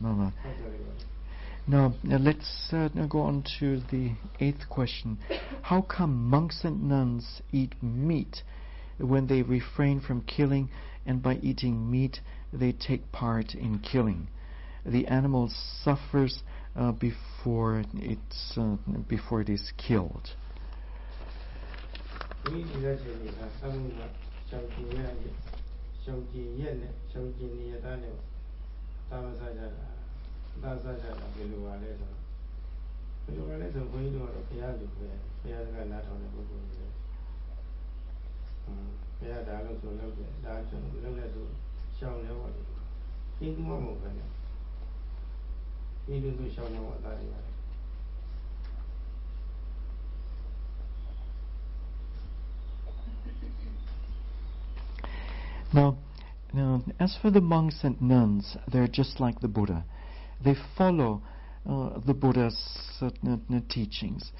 No, no. Now, let's uh, go on to the eighth question. How come monks and nuns eat meat when they refrain from killing, and by eating meat they take part in killing? The animal suffers uh, before it's uh, before it is killed. သားစားကြတာဘယ်လိုပါလဲဆိုဘယ်လိုပါလဲဆိုဘုန်းကြီးတို့ကတော့ဘုရားလူပဲဘုရားကနားထောင်တဲ့ပုဂ္ဂိုလ်တွေဟမ်ဘုရားဒါလို့ဆိုလို့တယ်ဒါကျွန်တော်လုပ်လဲဆိုရှောင်းလဲပါလို့ဟိန္ဒူမဟုတ်ပဲနဲ့ဟိန္ဒူဆိုရှောင်းတော့တာတွေပါ Now, now, as for the monks and nuns, they're just like the Buddha. They follow uh, the Buddha's uh, teachings.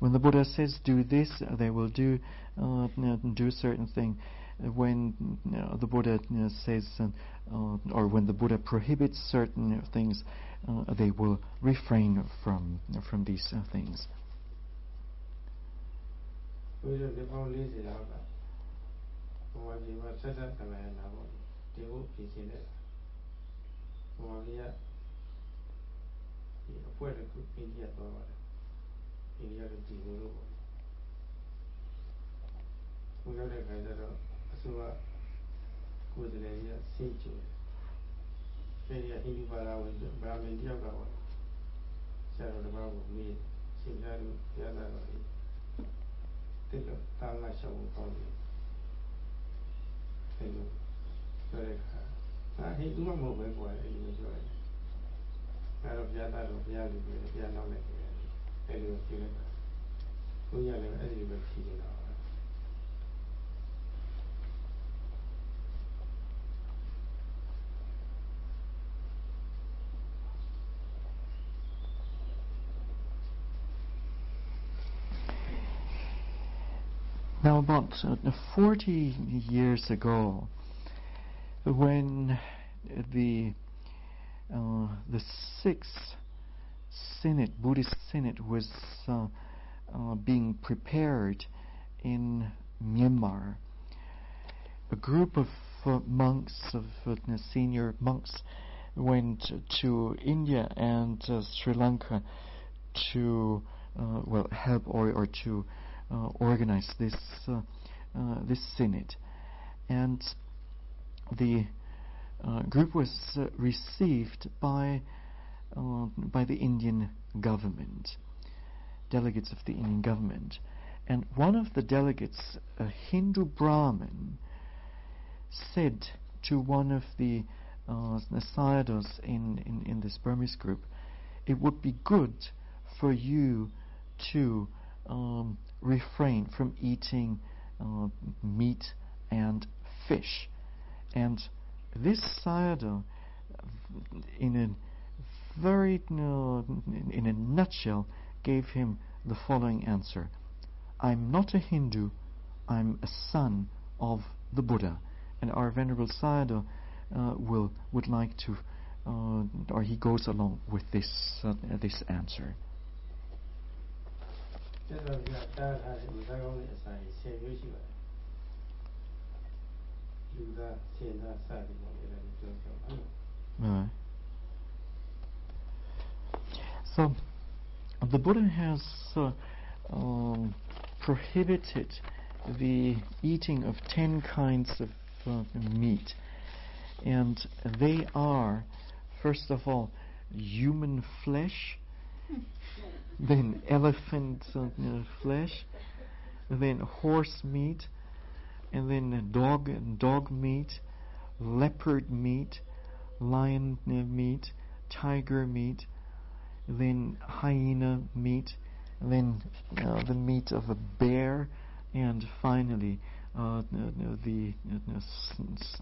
When the Buddha says do this, they will do uh, do certain thing. When the Buddha says, uh, or when the Buddha prohibits certain things, uh, they will refrain from from these uh, things. ဒီအဖွဲ့တစ်ခုအိန္ဒိယသွားပါတယ်အိန္ဒိယတို့ဒီလိုလို့ပေါ့ဘုရားတဲ့ခိုင်တော့အစိုးရကိုယ်စလဲရစိတ်ကြွတယ်အဲဒီအင်ဒီပါလာဝင်ဗာမင်တယောက်ကပါဆရာတော်တပါးကိုမေးရှင်ပြလို့ဘုရားသားတော်ကြီးတိတော့တာငါရှောင်းကောင်းတယ် အဲလိုပြောတဲ့အခါအဲဟိန္ဒူမမဟုတ်ပဲကွာအဲဒီလိုပြောတယ်အဲတော့ဘုရားသားတော်ဘုရားလူတွေဘုရားနောက်လိုက်တယ်အဲဒီလိုဖြေလိုက်တာဘုရားလည်းအဲဒီလိုပဲဖြေနေတာ ပါ Now, about uh, 40 years ago, when the uh, the sixth synod, Buddhist synod, was uh, uh, being prepared in Myanmar. A group of uh, monks, of uh, senior monks, went to India and uh, Sri Lanka to well help or or to organize this this synod, and the uh, group was uh, received by uh, by the Indian government, delegates of the Indian government, and one of the delegates, a Hindu Brahmin, said to one of the uh, in, in, in this Burmese group, it would be good for you to um, refrain from eating uh, meat and fish. And this sayadaw, in a very, in a nutshell, gave him the following answer I'm not a Hindu, I'm a son of the Buddha. And our Venerable Sayadaw uh, will, would like to, uh, or he goes along with this, uh, this answer. လူသားဆင်သားစသည်ပေါ့လေလည်းပြောပြောပါလို့ Right. So, the Buddha has uh, um, prohibited the eating of ten kinds of uh, meat, and they are, first of all, human flesh, then elephant flesh, then horse meat, and then dog dog meat, leopard meat, lion meat, tiger meat, then hyena meat, then uh, the meat of a bear, and finally uh, the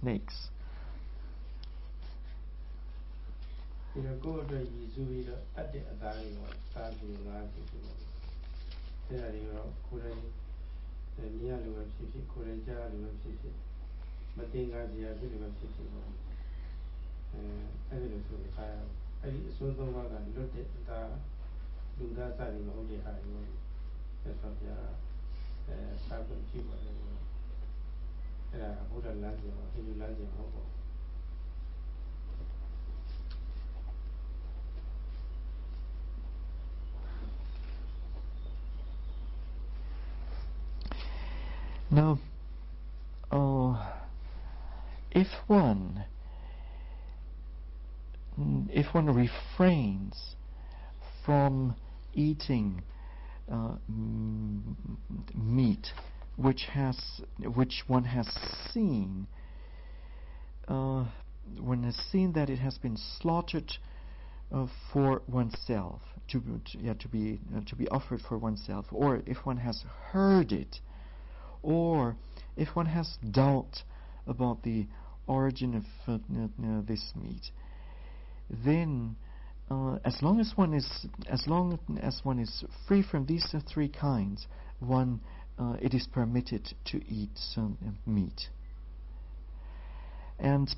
snakes. ဒီတော့ကိုယ့်အတွက်ရည်စူးပြီးတော့အပ်တဲ့အသားတွေတော့စားပြီးငါးပြီးပြီးတော့အဲဒါတွေတော့ကိုယ်တိုင်မြင်ရလို့ပဲဖြစ်ဖြစ်ကိုယ်တိုင်ကြားရလို့ပဲဖြစ်ဖြစ်မမတင်ကားစရာဖြစ်တယ်ပဲဖြစ်ဖြစ်ပေါ့အဲအဲ့ဒီလိုဆိုထားရအောင်အဲ့ဒီအစိုးသုံးပါးကလွတ်တဲ့ဒါလူသားစသည်မဟုတ်တဲ့ဟာတွေဆက်ဆောပြအဲစာပွင့်ကြည့်ပါတယ်အဲ့ဒါဘုရားလမ်းစဉ်ပါအင်းလမ်းစဉ်မဟုတ်ပါ Now, uh, if one if one refrains from eating uh, meat which has which one has seen uh, one has seen that it has been slaughtered uh, for oneself to, to, yeah, to be uh, to be offered for oneself or if one has heard it or if one has doubt about the origin of uh, this meat, then uh, as long as one is as long as one is free from these uh, three kinds, one uh, it is permitted to eat some meat. And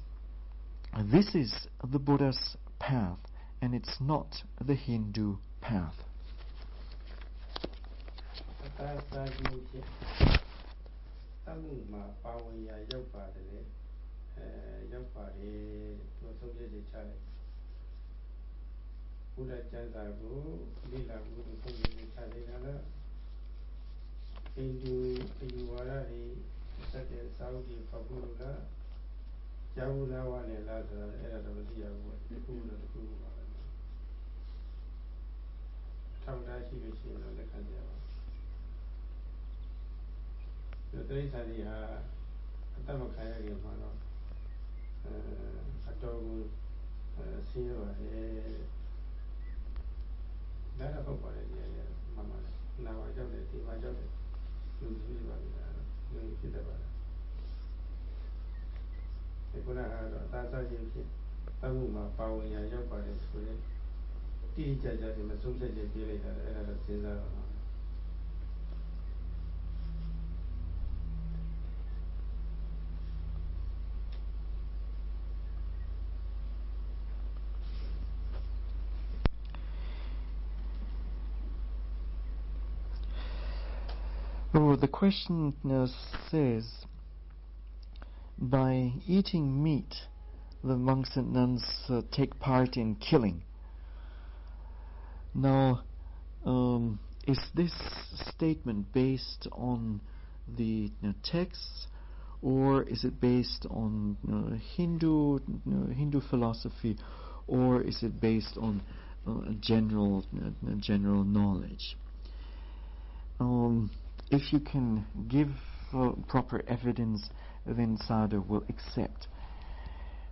this is the Buddha's path, and it's not the Hindu path. တမှုမှာပါဝင်ရာရောက်ပါတယ်လေအဲရောက်ပါတယ်သူဆုံးဖြတ်ချက်ချလိုက်ဘုရားကျမ်းစာကိုလေ့လာဖို့သူဆုံးဖြတ်ချက်ချလိုက်တာလားအင်းဒီအယူဝါဒတွေစက်တဲ့စာအုပ်တွေဖတ်ဖို့လားကျောင်းလာဝနဲ့လားဆိုတော့အဲ့ဒါတော့မသိရဘူးပေါ့ဒီခုလို့ဒီခုပါပဲထောက်ထားရှိလို့ရှိရင်တော့လက်ခံကြပါဒီ တိရစ္ဆာန်တွေဟာအတ္တမခံရခင်မှာတော့အဲအတော်ကိုဆင်းရဲပါတယ်ဒါတော့ဟုတ်ပါတယ်ဒီရမမနာဝကြောက်တယ်ဒီမှာကြောက်တယ်လူစုတွေပါနေတာလူဖြစ်တယ်ပါဒီကုနာကတော့သာသချင်းဖြစ်တမှုမှာပါဝင်ရရောက်ပါတယ်ဆိုရင်တိတိကျကျဒီမဆုံးဖြတ်ချက်ပြလိုက်တာအဲ့ဒါတော့စဉ်းစားတော့ Oh, the question uh, says, by eating meat, the monks and nuns uh, take part in killing. Now, um, is this statement based on the you know, texts, or is it based on you know, Hindu you know, Hindu philosophy, or is it based on uh, general general knowledge? Um, if you can give uh, proper evidence, then Sayadaw will accept.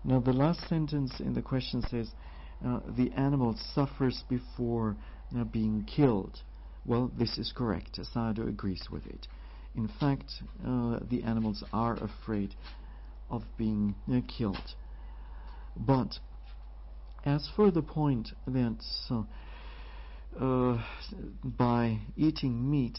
Now, the last sentence in the question says, uh, the animal suffers before uh, being killed. Well, this is correct. Sayadaw agrees with it. In fact, uh, the animals are afraid of being uh, killed. But as for the point that uh, by eating meat,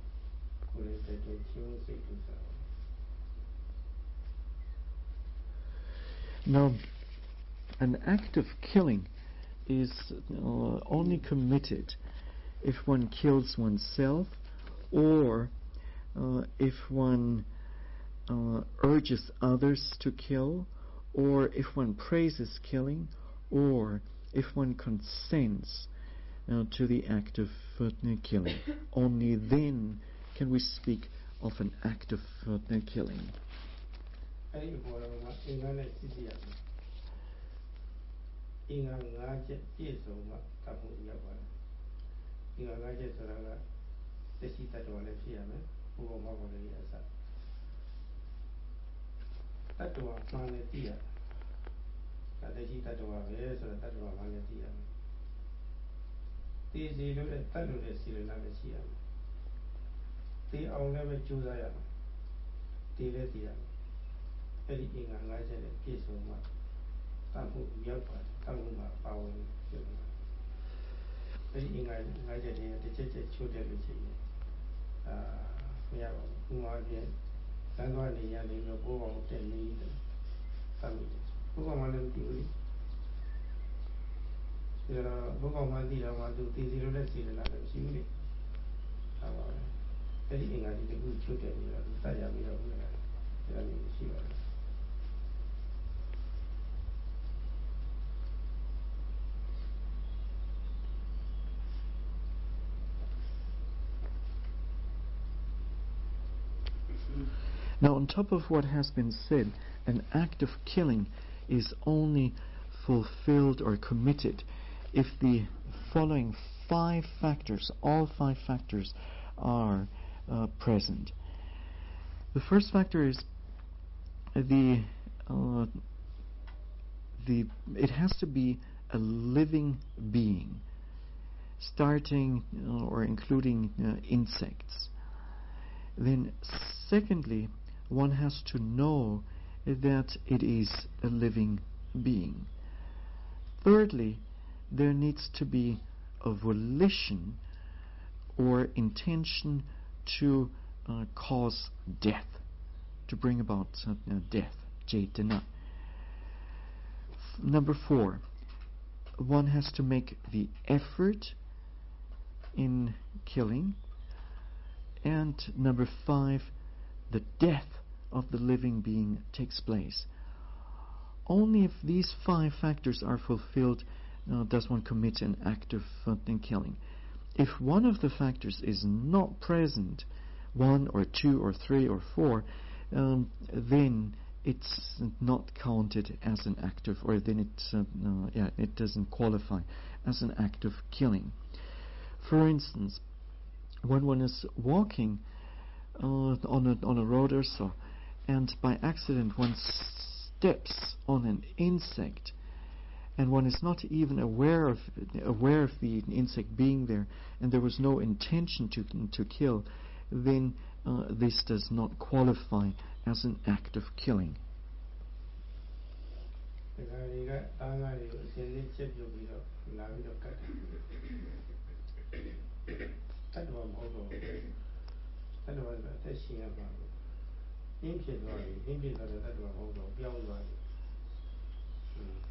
Now, an act of killing is uh, only committed if one kills oneself or uh, if one uh, urges others to kill or if one praises killing or if one consents uh, to the act of uh, killing. only then can we speak of an act of uh, killing? သိအောင်လည်းပဲကြိုးစားရမယ်သိလည်းသိရမယ်အဲ့ဒီအင်္ဂါ50နဲ့ပြည့်စုံမှတန်ဖို့ရောက်ပါတယ်တန်ဖို့မှာပါဝင်ဖြစ်မှာအဲ့ဒီအင်္ဂါ50နဲ့တစ်ချက်ချက်ချိုးတဲ့လူချင်းအာမရပါဘူးဥမာပြင်းလမ်းသွားနေရနေလို့ပိုးအောင်တက်နေတယ်တန်ဖို့ဘုရားမလည်းဒီလိုဒါဘုကောင်မှသိတော့မှသူသိစီလို့လည်းသိတယ်လားမရှိဘူးလေဒါပါပဲ အဲ့ဒီအင်္ဂါဒီတခုချွတ်တယ်ပြီးတော့တတ်ရပြီးတော့ဘုရားဒါလည်းရှိပါတယ် Now, on top of what has been said, an act of killing is only fulfilled or committed if the following five factors, all five factors, are uh, present. The first factor is the uh, the it has to be a living being, starting uh, or including uh, insects. Then, secondly, one has to know that it is a living being. Thirdly, there needs to be a volition or intention to uh, cause death, to bring about uh, death, cetana. Number four, one has to make the effort in killing. And number five, the death of the living being takes place. Only if these five factors are fulfilled uh, does one commit an act of uh, killing. If one of the factors is not present, one or two or three or four, um, then it's not counted as an act of, or then it's, uh, yeah, it doesn't qualify as an act of killing. For instance, when one is walking uh, on a on a road or so, and by accident one steps on an insect, and one is not even aware of aware of the insect being there, and there was no intention to to kill, then uh, this does not qualify as an act of killing. ဒီကနေ့ကတားငါးတွေကိုအစင်းလေးချက်ပြုတ်ပြီးတော့လာပြီးတော့ကတ်တယ်တတ်တော်မဟုတ်တော့ဘူးတတ်တော်ကအသက်ရှင်ရပါဘူးအင်းဖြစ်သွားပြီအင်းဖြစ်သွားတဲ့တတ်တော်မဟုတ်တော့ပြောင်းသွားပြီ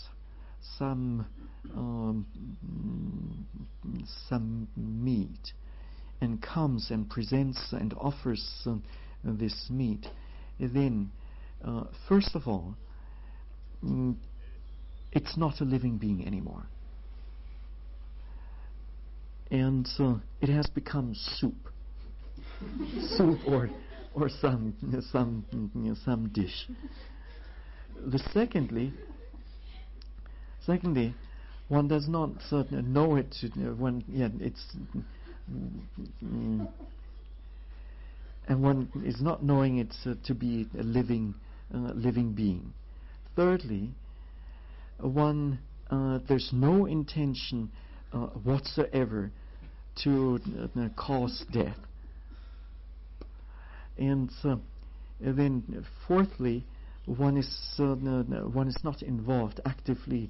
some um, some meat and comes and presents and offers uh, this meat, then uh, first of all, mm, it's not a living being anymore, and uh, it has become soup, soup or or some some some dish. The secondly, secondly, one does not uh, know it to, when yeah it's mm, and one is not knowing it uh, to be a living uh, living being. Thirdly, one uh, there's no intention uh, whatsoever to uh, cause death. And uh, then, fourthly, one is one is not involved actively.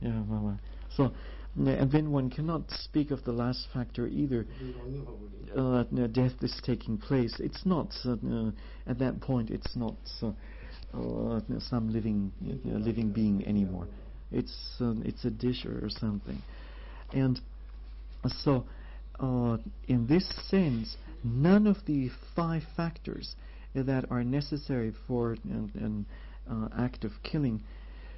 Yeah, Mama. Uh, so, uh, and then one cannot speak of the last factor either. Uh, death is taking place. It's not uh, uh at that point. It's not uh, some living living being anymore. It's it's a dish or something, and so in this sense, none of the five factors that are necessary for an, an act of killing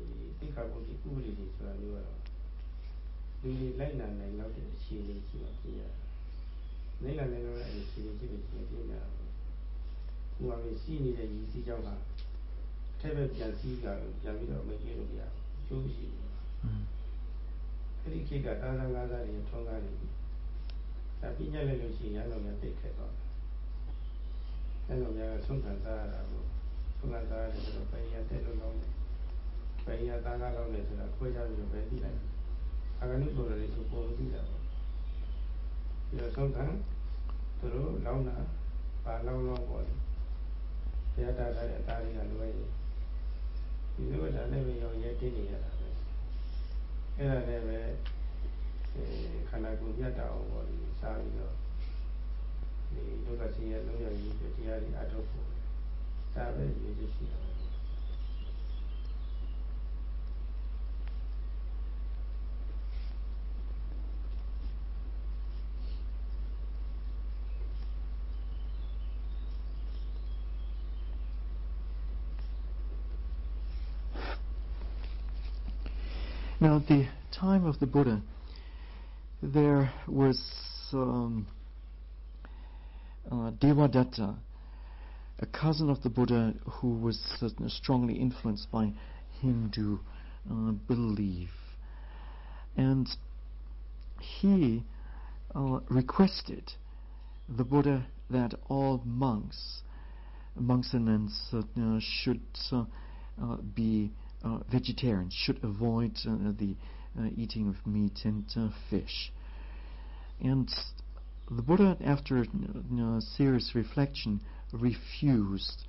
ဒီတိခါဘုဒ္ဓဥပဒေတွေဆိုတာမျိုးကတော့လူတွေလိုက်နာနိုင်တော့တဲ့အခြေအနေရှိမှပြရတယ်။လိုက်နာနိုင်တော့တဲ့အခြေအနေရှိမှပြပြရတာ။ဟိုမှာပဲရှိနေတဲ့ရည်စည်းကြောင်းကအထက်ဘက်ပြန်စည်းကပြန်ပြီးတော့မကြည့်လို့မရဘူး။ကျိုးရှိတယ် Mm. အဲ့ဒီခေတ်ကတာသံဃာသားတွေထုံးကားနေပြီ။ဒါပြညက်လိုက်လို့ရှိရင်ရတော့များသိခက်သွားတယ်။အဲ့လိုများဆုံးခံစားရတာကိုဆုံးခံစားရတယ်ဆိုတော့ဘယ်ရတဲ့လို့လောင်းတယ်။ ဘယ်ရတာကားလောင်းတယ်ဆိုတာခွဲခြားပြီးတော့ပဲသိလိုက်တယ်။အာဂနုဆိုတယ်ဆိုပုံသိတာပေါ့။ပြီးတော့ဆုံးခံသူတို့လောင်းတာပါလောင်းလောင်းပေါ့လေ။ဘုရားတာတဲ့အသားတွေကလွယ်ရင်ဒီလိုကလည်းပဲရောရဲတင်းနေရတာပဲ။အဲ့ဒါလည်းပဲအဲခန္ဓာကိုယ်ပြတ်တာအောင်ပေါ့လေစားပြီးတော့ဒီဒုက္ခဆင်းရဲလုံးရည်ပြတရားတွေအထုတ်ဖို့ဒါပဲရည်ရည်ရှိတာ Now, at the time of the Buddha, there was um, uh, Devadatta, a cousin of the Buddha who was uh, strongly influenced by Hindu uh, belief. And he uh, requested the Buddha that all monks, monks and nuns, uh, should uh, be uh, vegetarians, should avoid uh, the uh, eating of meat and uh, fish. And the Buddha, after uh, serious reflection, refused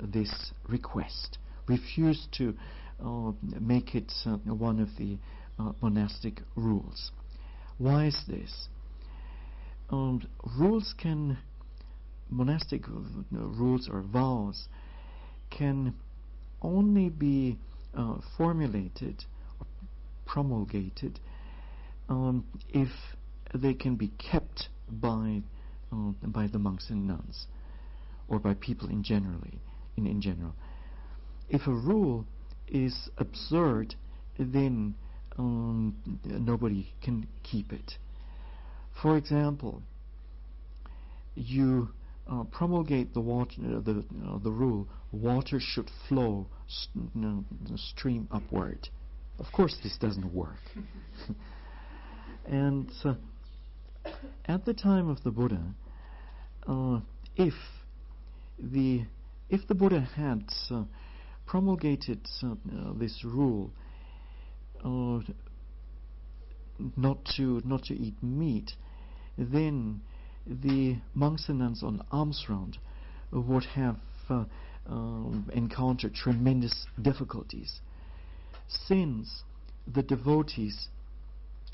this request, refused to make it one of the monastic rules. Why is this? Um, rules can, monastic rules or vows, can only be uh, formulated or promulgated um, if they can be kept by uh, by the monks and nuns or by people in generally in, in general. If a rule is absurd, then um, nobody can keep it. For example, you uh, promulgate the water, uh, the uh, the rule: water should flow s- no, stream upward. Of course, this doesn't work. and uh, at the time of the Buddha, uh, if the if the Buddha had uh, promulgated this rule not to not to eat meat, then the monks and nuns on alms round would have uh, um, encountered tremendous difficulties, since the devotees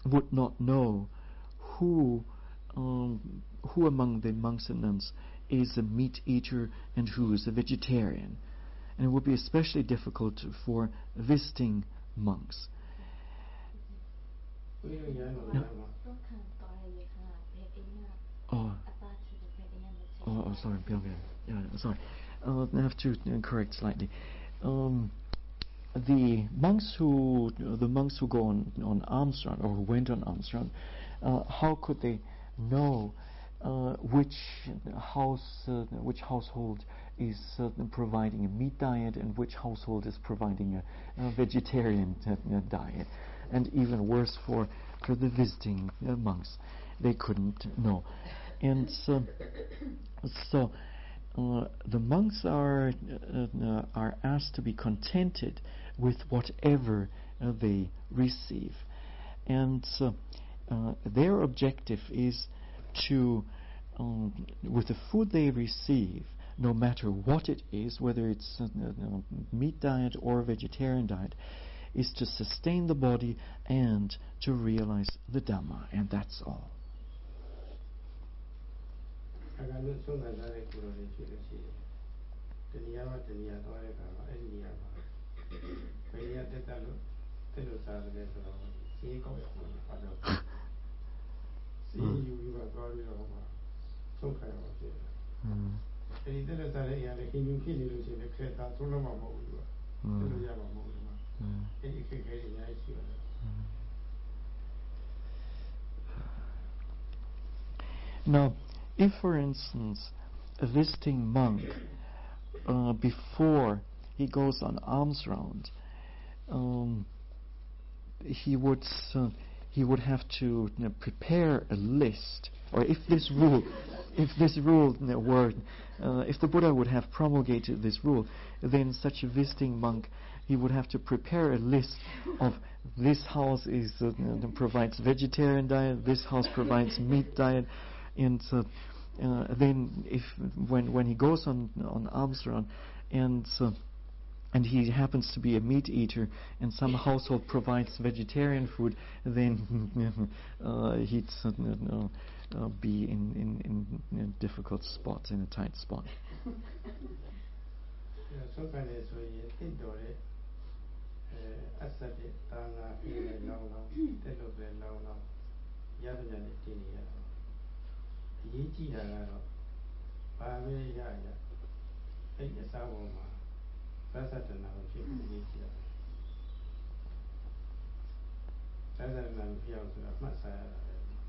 would not know who um, who among the monks and nuns is a meat eater and who is a vegetarian, and it would be especially difficult for visiting monks. ဘု Oh, oh sorry, Bill. Yeah, sorry. Uh, I have to uh, correct slightly. Um, the monks who the monks who go on on round or went on round, uh, how could they know uh, which house, uh, which household is uh, providing a meat diet and which household is providing a, a vegetarian uh, diet, and even worse for for the visiting monks, they couldn't know, and so so. Uh, the monks are uh, are asked to be contented with whatever they receive, and their objective is to, um, with the food they receive, no matter what it is, whether it's a meat diet or vegetarian diet, is to sustain the body and to realize the Dhamma, and that's all. အကလို့ဆုံးခံစားတဲ့ကိုယ်တော်တွေဖြစ်လို့ရှိတယ်။တဏှာကတဏှာသွားတဲ့အခါမှာအဲ့ဒီနေရာမှာဘယ်နေရာတက်တက်လို့တက်လို့စားတယ်ဆိုတော့ဈေးကောက်ရမှာပါတော့ဈေးယူပြီးတော့သွားပြီးတော့ဟိုမှာဆုံးခံရမှာဖြစ်တယ်။အဲဒီတက်လို့စားတဲ့အရာတွေခင်ယူဖြစ်နေလို့ရှိရင်ခက်တာသုံးလို့မှမဟုတ်ဘူးကွာ။တက်လို့ရမှာမဟုတ်ဘူးကွာ။အဲဒီခက်ခဲတွေအများကြီးရှိပါတယ်။ Now, if, for instance, a visiting monk, uh, before he goes on alms round, um, he would uh, he would have to you know, prepare a list, or if this rule, if this rule you know, were, uh, if the Buddha would have promulgated this rule, then such a visiting monk he would have to prepare a list of this house is uh, provides vegetarian diet, this house provides meat diet, and uh, then if when when he goes on on alms round and uh, and he happens to be a meat eater and some household provides vegetarian food, then uh, he'd uh, uh, be in, in, in, in, difficult spots, in a tight spot. အရေးကြီးတာကတော့ဘာပဲရရအဲ့အစားပေါ်မှာသစ္စာတဏှာကိုဖြစ်အရေးကြီးတာသစ္စာတဏှာကိုဖြစ်အောင်ဆိုတာမှတ်စားရတာ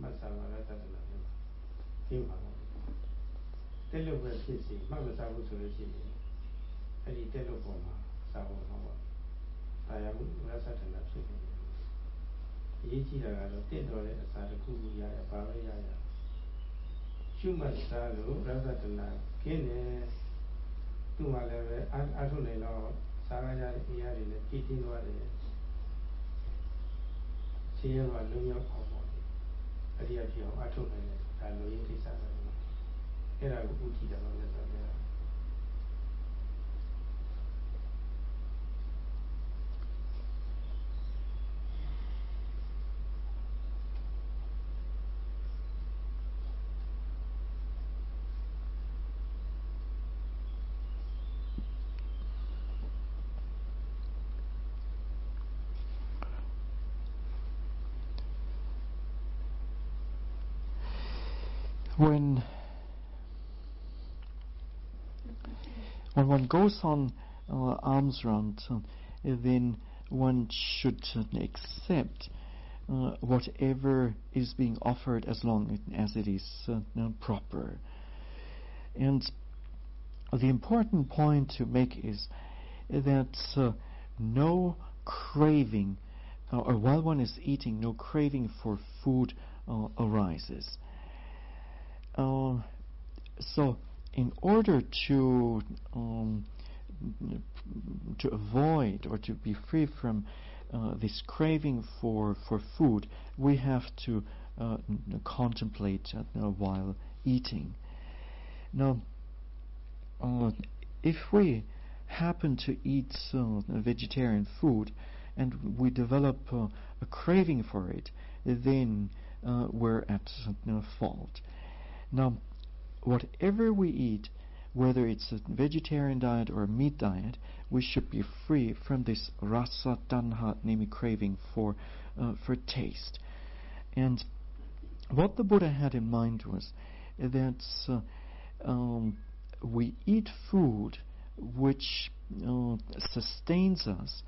မှတ်စားမှာသစ္စာတဏှာဖြစ်ဖြစ်ပါတော့တက်လို့ပဲဖြစ်စီမှတ်မစားဘူးဆိုလို့ရှိရင်အဲ့ဒီတက်လို့ပေါ်မှာစာပေါ်မှာပေါ့ဒါရမှုသစ္စာတဏှာဖြစ်နေတယ်အရေးကြီးတာကတော့တင့်တော်တဲ့အစာတစ်ခုခုရရဘာပဲရရ ရှုမှတ်စားလို့ရသတ္တနာခင်းနေသူ့မှာလည်းပဲအထုနေတော့စားရကြတဲ့အရာတွေလည်းပြည့်တင်းသွားတယ်ဆင်းရဲကလုံးရောက်အောင်ပေါ့အဲ့ဒီအဖြစ်အောင်အထုနိုင်တယ်ဒါလိုရင်းကိစ္စပဲအဲ့ဒါကိုဥကြည့်တယ်လို့လည်းဆိုတယ် when when one goes on uh, alms round, uh, then one should uh, accept uh, whatever is being offered as long as it is uh, proper. And the important point to make is that uh, no craving, or while one is eating, no craving for food arises. Uh, so, in order to um, to avoid or to be free from uh, this craving for for food, we have to uh, contemplate uh, while eating. Now, uh, if we happen to eat uh, vegetarian food and we develop a craving for it, then we're at fault. Now, whatever we eat, whether it's a vegetarian diet or a meat diet, we should be free from this rasa tanha, namely craving for uh, for taste. And what the Buddha had in mind was that uh, um, we eat food which uh, sustains us,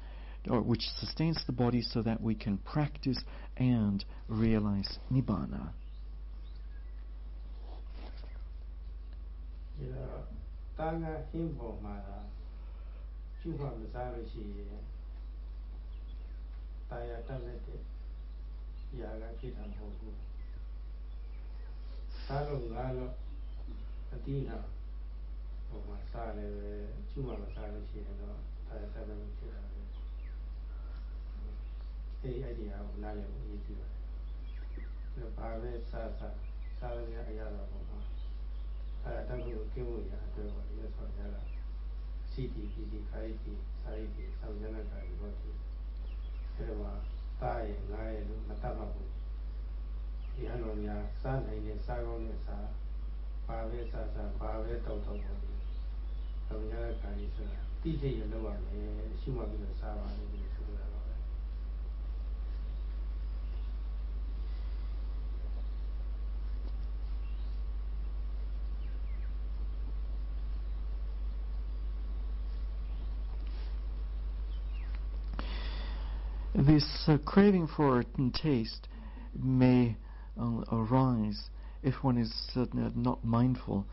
or which sustains the body, so that we can practice and realize nibbana. ဒီတော့တာငါဟင်းပေါ်မှာကျူမှမစားလို့ရှိရင်တာယာတက်လက်တဲ့ຢာကဖြစ်တာမဟုတ်ဘူးစားလို့ငါလို့အတိနာဟိုမှာစားလည်းပဲကျူမှမစားလို့ရှိရင်တော့တာယာတက်လက်ဖြစ်တာပဲအဲဒီအဲ့ဒီဟာကိုနားလည်ဖို့အရေးကြီးပါတယ်ဘာပဲစားစားစားရတဲ့အရာတော့ပေါ့နော် အဲအတတ်ကိုကျင်းဖို့ရအတွက်ပေါ့ဒီလိုဆိုရတာစီတီပီတီခိုင်းတီစာရိတီဆောင်းရတဲ့ကာရီပေါ့ဒီအဲမှာတားရဲ့ငားရဲ့လို့မတတ်မှဘူးဒီအလုံးများစားနိုင်တဲ့စားကောင်းတဲ့စားဘာပဲစားစားဘာပဲတောက်တောက်ပေါ့ဒီဆောင်းရတဲ့ကာရီဆိုတာတိကျရလောက်ရမယ်ရှိမှပြီးတော့စားပါလိမ့်မယ် This uh, craving for taste may uh, arise if one is uh, not mindful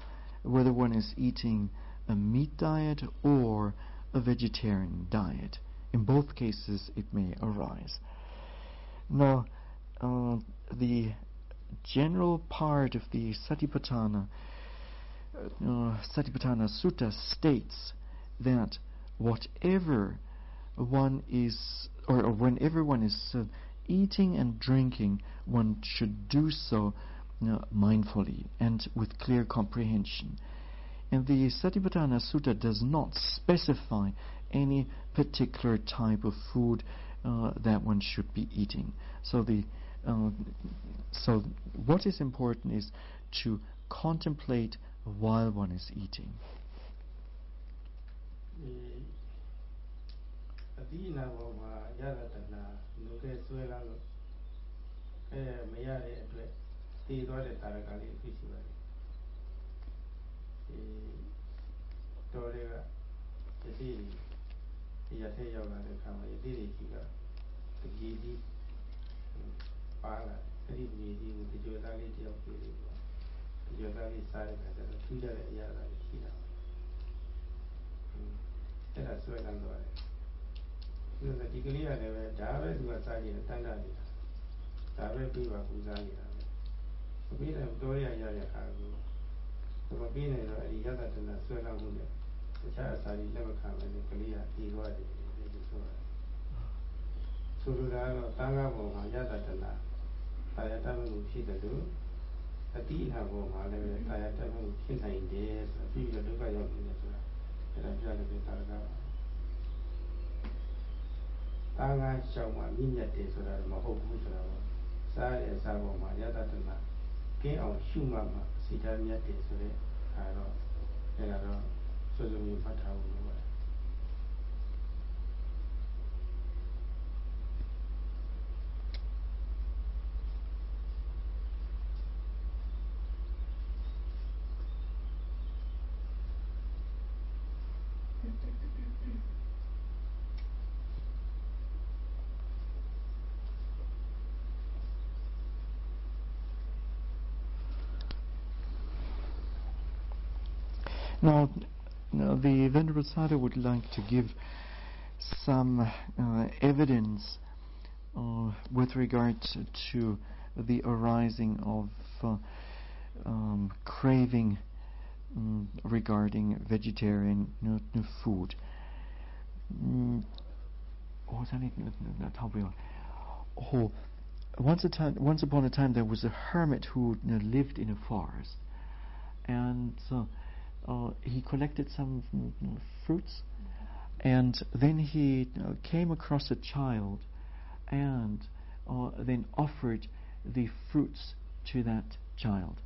whether one is eating a meat diet or a vegetarian diet. In both cases, it may arise. Now, uh, the general part of the Satipatthana, uh, Satipatthana Sutta states that whatever one is, or, or whenever one is uh, eating and drinking, one should do so mindfully and with clear comprehension. And the Satipatthana Sutta does not specify any particular type of food uh, that one should be eating. So the uh, so what is important is to contemplate while one is eating. အ တိအနာပေါ်မှာရတာတနာလူကဲဆွဲလာလို့အဲမရတဲ့အတွက်တည်သွားတဲ့တာရကလေးဖြစ်ရှိပါတယ်ဒီတော်တွေကယတိဒီရထဲရောက်လာတဲ့ခါမှာယတိတွေကြီးကတကြီးကြီးပါလာအဲ့ဒီမြေကြီးကိုတကြွသားလေးတယောက်ပြေးလို့တကြွသားလေးစားတဲ့အခါကျတော့ထူးခြားတဲ့အရာတွေရှိတာအဲ့ဒါဆွဲလန်းသွားတယ် ဒီလိုဒီကလေးကလည်းပဲဒါပဲသူကစားကြည့်တယ်တန်တာနေတာဒါပဲပြီးပါပူစားနေတာပဲမပြီးတယ်တော့ရရရခါကိုမပြီးနိုင်တော့အဒီယတတနာဆွဲလန်းမှုနဲ့တခြားအစာတွေလက်မခံဘဲနဲ့ကလေးကတည်သွားတယ်ဒီလိုဆိုတာဆိုလိုတာကတော့တန်ခါပေါ်မှာယတတနာတာယတမှုဖြစ်တယ်လို့အတိအနာပေါ်မှာလည်းတာယတမှုဖြစ်နိုင်တယ်ဆိုပြီးတော့ဒုက္ခရောက်နေတယ်ဆိုတာအဲ့ဒါပြတယ်တာရကပါ တာငါရှောင်းမှမြင့်မြတ်တယ်ဆိုတာမဟုတ်ဘူးဆိုတာပေါ့စားရစားပေါ်မှာယတတနာကင်းအောင်ရှုမှမှစိတ်ဓာတ်မြတ်တယ်ဆိုတဲ့အဲတော့အဲ့ဒါတော့စွစွမျိုးဖတ်ထားဖို့ Now, now the Venerable Sayadaw would like to give some uh, evidence uh, with regard to the arising of uh, um, craving um, regarding vegetarian food. Mm, that? Oh, once a time, once upon a time, there was a hermit who know, lived in a forest, and uh, he collected some fruits, and then he uh, came across a child, and uh, then offered the fruits to that child,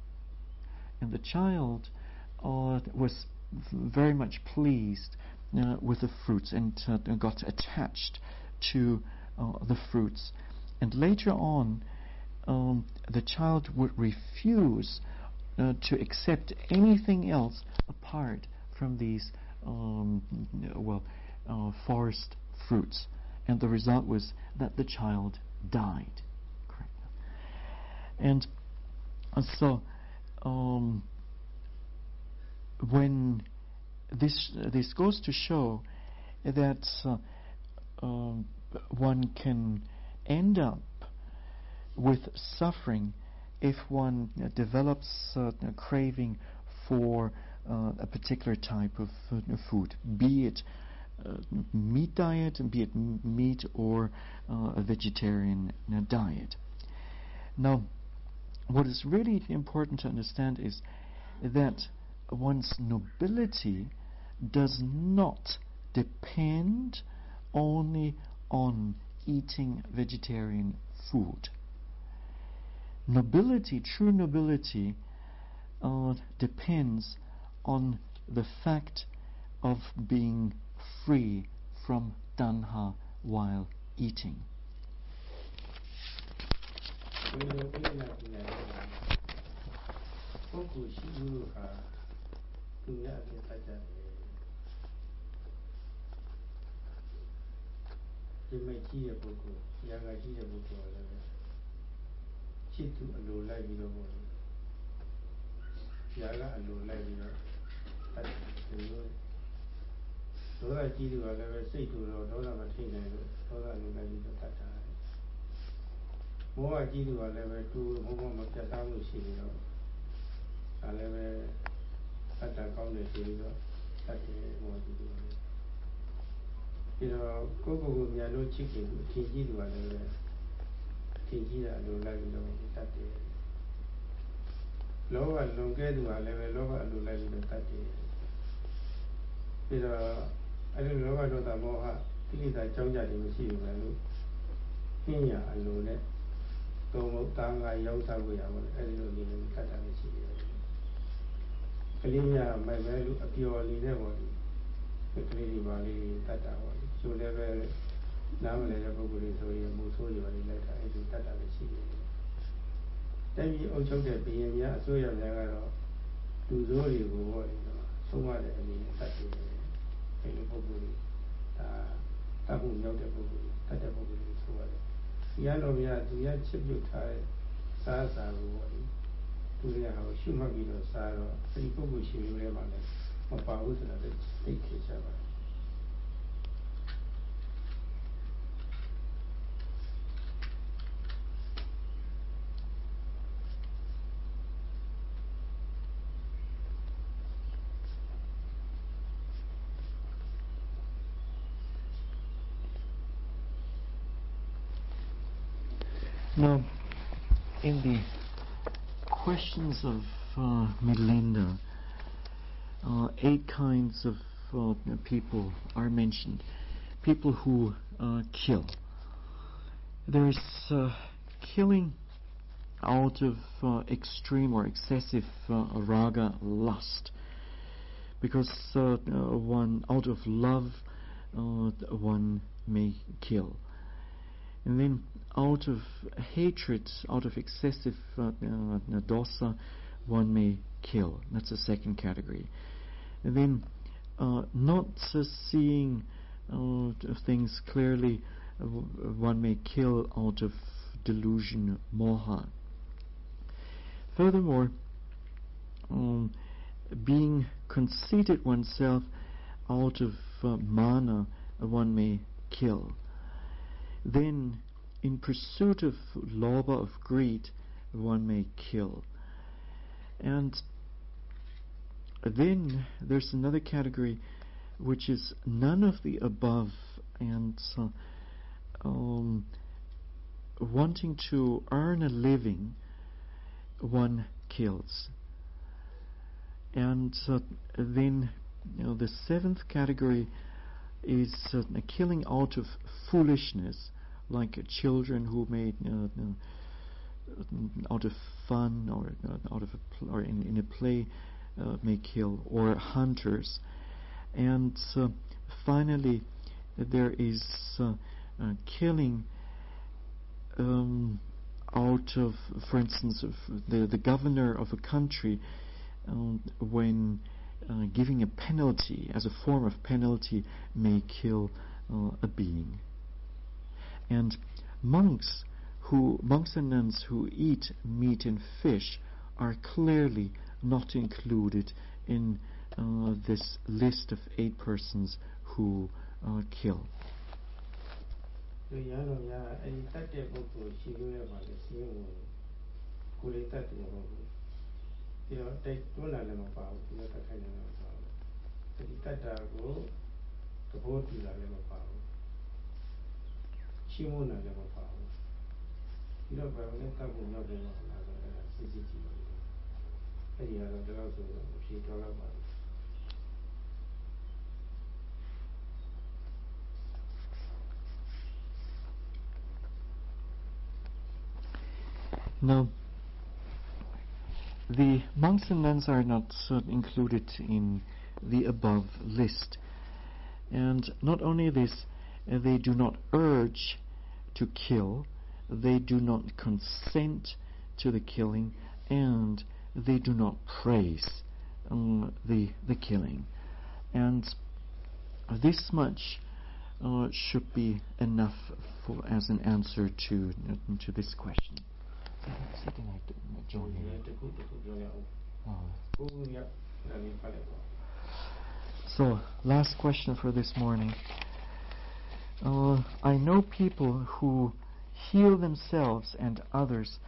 and the child uh, was very much pleased uh, with the fruits and got attached to the fruits, and later on, um, the child would refuse uh, to accept anything else apart from these um, well uh, forest fruits, and the result was that the child died. Correct. And uh, so um, when this this goes to show that uh, um, one can end up with suffering if one develops a craving for uh, a particular type of uh, food, be it uh, meat diet, be it meat or a vegetarian diet. Now, what is really important to understand is that one's nobility does not depend only on eating vegetarian food. Nobility, true nobility, uh, depends on the fact of being free from tanha while eating. ဒီလိုပြည့်နေတယ်ပုဂ္ဂိုလ်ရှိမှုဟာသူရအဖြစ်တတ်ကြတယ်ဒီမဲ့ကြီးတဲ့ပုဂ္ဂိုလ်ရာဂကြီးတဲ့ပုဂ္ဂိုလ်ကလည်းချစ်သူအလိုလိုက်ပြီးတော့ပေါ့ရာဂအလိုလိုက်ပြီးတော့တတ်တယ်ဒီလိုဒေါသကြီးသူကလည်းပဲစိတ်တူတော့ဒေါသမထိနိုင်လို့ဒေါသလိုလိုက်ပြီးတော့တတ်တာမောဟကြီးသူကလည်းပဲတူဘုံဘုံမပြတ်သားမှုရှိနေတော့ဒါလည်းပဲတတ်တာကောင်းတယ်ဆိုပြီးတော့တတ်တယ်မောဟကြီးသူကလည်းပြီးတော့ကိုယ့်ကိုယ်ကိုမြန်လို့ချစ်ခင်သူအထင်ကြီးသူကလည်းပဲအ ထင်ကြီးတာလိုလိုက်ပြီးတော့တတ်တယ်လောဘလွန်ကဲသူကလည်းပဲလောဘအလိုလိုက်ပြီးတော့တတ်တယ်ပြီးတော့အဲ့ဒီလောဘဒေါသမောဟကိလေသာကြောင်းကြတယ်မရှိဘူးပဲလို့ပညာအလိုနဲ့သုံးဖို့တာငါရောက်စားဖို့ရပါလို့အဲ့ဒီလိုနေနေတတ်တာမရှိဘူးကလေးများမိုက်မဲလို့အပျော်လေးနဲ့ပေါ့ဒီကလေးတွေပါလေးတတ်တာပေါ့ကျိုးလည်းပဲ နားမလဲတဲ့ပုဂ္ဂိုလ်တွေဆိုရင်မူဆိုးတွေပါလေးလိုက်တာအဲ့ဒီတတ်တာမရှိဘူးတိုင်းပြည်အုပ်ချုပ်တဲ့ဘုရင်များအစိုးရများကတော့လူဆိုးတွေကိုပေါ့ဒီတော့ဆုံးမတဲ့အနေနဲ့တတ်တယ်အဲ့လိုပုဂ္ဂိုလ်တွေဒါတတ်ဖို့ရောက်တဲ့ပုဂ္ဂိုလ်တွေတတ်တဲ့ပုဂ္ဂိုလ်တွေဆိုရတယ်ဒီရတော်များသူရချစ်ပြုတ်ထားတဲ့စားစာကိုပေါ့ဒီသူရဟောရှုမှတ်ပြီးတော့စားတော့အဲ့ဒီပုဂ္ဂိုလ်ရှိမျိုးတွေမှာလည်းမပါဘူးဆိုတာသိသိခေချပါ questions of uh, uh, eight kinds of uh, people are mentioned. People who uh, kill. There's uh, killing out of uh, extreme or excessive uh, raga lust, because one out of love one may kill, and then out of hatred, out of excessive uh, uh, dosa, one may kill. That's the second category. And then uh, not seeing uh, things clearly, uh, one may kill out of delusion, moha. Furthermore, um, being conceited oneself out of mana, one may kill. Then, in pursuit of lobha, of greed, one may kill. And then there's another category which is none of the above and uh, um, wanting to earn a living, one kills. And uh, then you know, the seventh category is uh, a killing out of foolishness, like children who made out of fun or out of a or in, in a play uh, may kill, or hunters. And uh, finally, there is uh, killing um, out of, for instance, of the, the governor of a country um, when uh, giving a penalty as a form of penalty may kill uh, a being. And monks who monks and nuns who eat meat and fish are clearly not included in uh, this list of eight persons who uh, kill. No, the monks and nuns are not included in the above list. And not only this, they do not urge to kill, they do not consent to the killing, and they do not praise um, the, the killing. And this much uh, should be enough for, as an answer to, uh, to this question. Ah. So, last question for this morning. Uh, I know people who heal themselves and others